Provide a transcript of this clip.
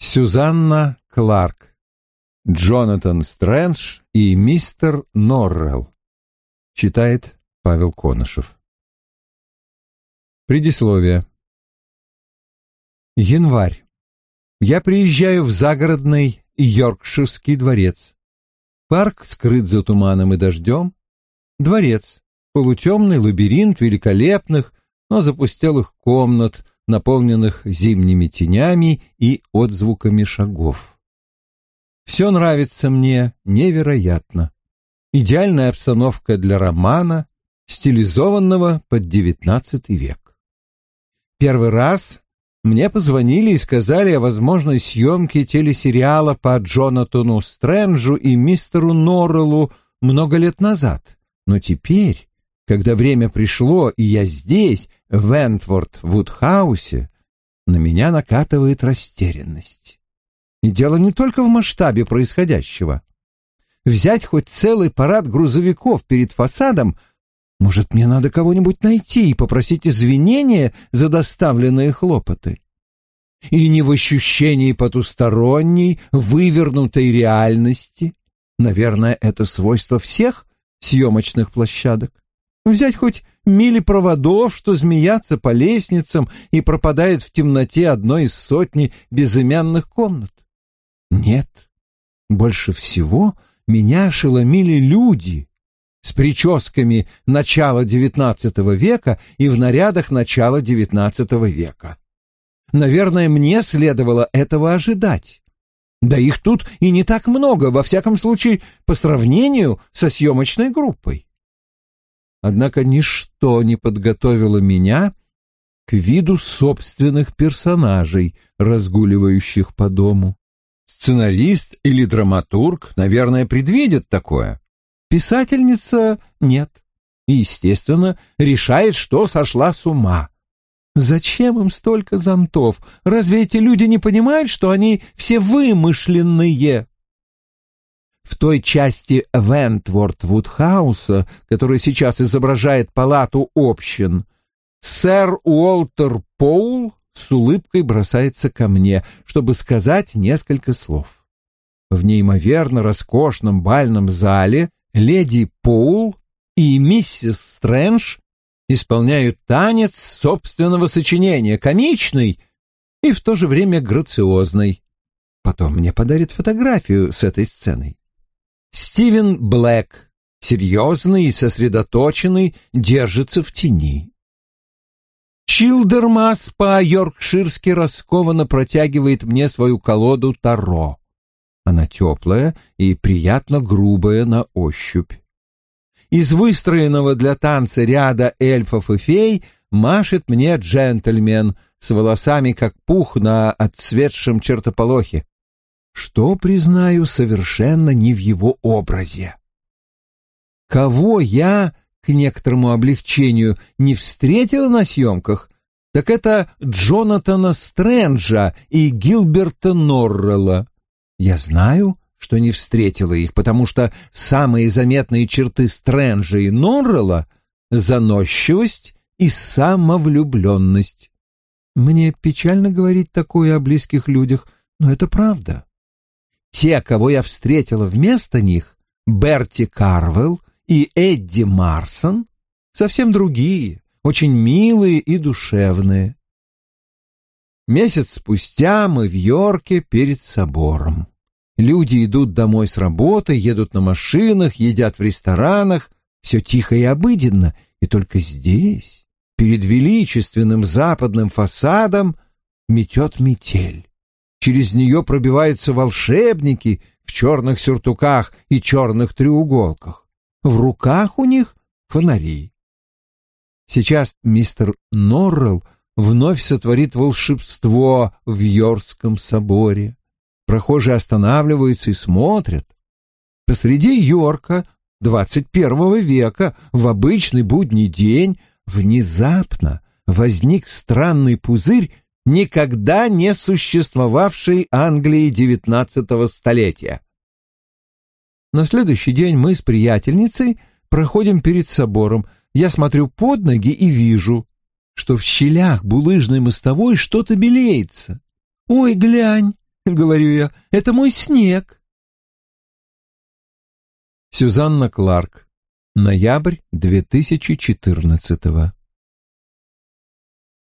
Сюзанна Кларк, Джонатан Стрэндж и мистер Норрелл. Читает Павел Конышев. Предисловие. Январь. Я приезжаю в загородный Йоркширский дворец. Парк скрыт за туманом и дождем. Дворец. Полутемный лабиринт великолепных, но запустелых комнат, наполненных зимними тенями и отзвуками шагов. Все нравится мне невероятно. Идеальная обстановка для романа, стилизованного под девятнадцатый век. Первый раз мне позвонили и сказали о возможной съемке телесериала по Джонатану Стрэнджу и мистеру Норреллу много лет назад. Но теперь когда время пришло, и я здесь, в Вентворд-Вудхаусе, на меня накатывает растерянность. И дело не только в масштабе происходящего. Взять хоть целый парад грузовиков перед фасадом, может, мне надо кого-нибудь найти и попросить извинения за доставленные хлопоты. И не в ощущении потусторонней, вывернутой реальности. Наверное, это свойство всех съемочных площадок. Взять хоть мили проводов, что змеятся по лестницам и пропадают в темноте одной из сотни безымянных комнат. Нет, больше всего меня ошеломили люди с прическами начала XIX века и в нарядах начала XIX века. Наверное, мне следовало этого ожидать. Да их тут и не так много, во всяком случае, по сравнению со съемочной группой. Однако ничто не подготовило меня к виду собственных персонажей, разгуливающих по дому. Сценарист или драматург, наверное, предвидят такое. Писательница — нет. И, естественно, решает, что сошла с ума. Зачем им столько зонтов? Разве эти люди не понимают, что они все вымышленные? В той части Вентворд-Вудхауса, которая сейчас изображает палату общин, сэр Уолтер Поул с улыбкой бросается ко мне, чтобы сказать несколько слов. В неимоверно роскошном бальном зале леди Поул и миссис Стрэндж исполняют танец собственного сочинения, комичный и в то же время грациозный. Потом мне подарит фотографию с этой сценой. Стивен Блэк, серьезный и сосредоточенный, держится в тени. Чилдермас по-йоркширски раскованно протягивает мне свою колоду Таро. Она теплая и приятно грубая на ощупь. Из выстроенного для танца ряда эльфов и фей машет мне джентльмен с волосами как пух на отцветшем чертополохе что, признаю, совершенно не в его образе. Кого я, к некоторому облегчению, не встретила на съемках, так это Джонатана Стрэнджа и Гилберта Норрелла. Я знаю, что не встретила их, потому что самые заметные черты Стрэнджа и Норрелла — заносчивость и самовлюбленность. Мне печально говорить такое о близких людях, но это правда. Те, кого я встретила вместо них, Берти Карвелл и Эдди Марсон, совсем другие, очень милые и душевные. Месяц спустя мы в Йорке перед собором. Люди идут домой с работы, едут на машинах, едят в ресторанах. Все тихо и обыденно, и только здесь, перед величественным западным фасадом, метет метель. Через нее пробиваются волшебники в черных сюртуках и черных треуголках. В руках у них фонари. Сейчас мистер Норрелл вновь сотворит волшебство в Йоркском соборе. Прохожие останавливаются и смотрят. Посреди Йорка двадцать первого века в обычный будний день внезапно возник странный пузырь никогда не существовавшей Англии XIX столетия. На следующий день мы с приятельницей проходим перед собором. Я смотрю под ноги и вижу, что в щелях булыжной мостовой что-то белеется. «Ой, глянь, говорю я, это мой снег. Сюзанна Кларк. Ноябрь 2014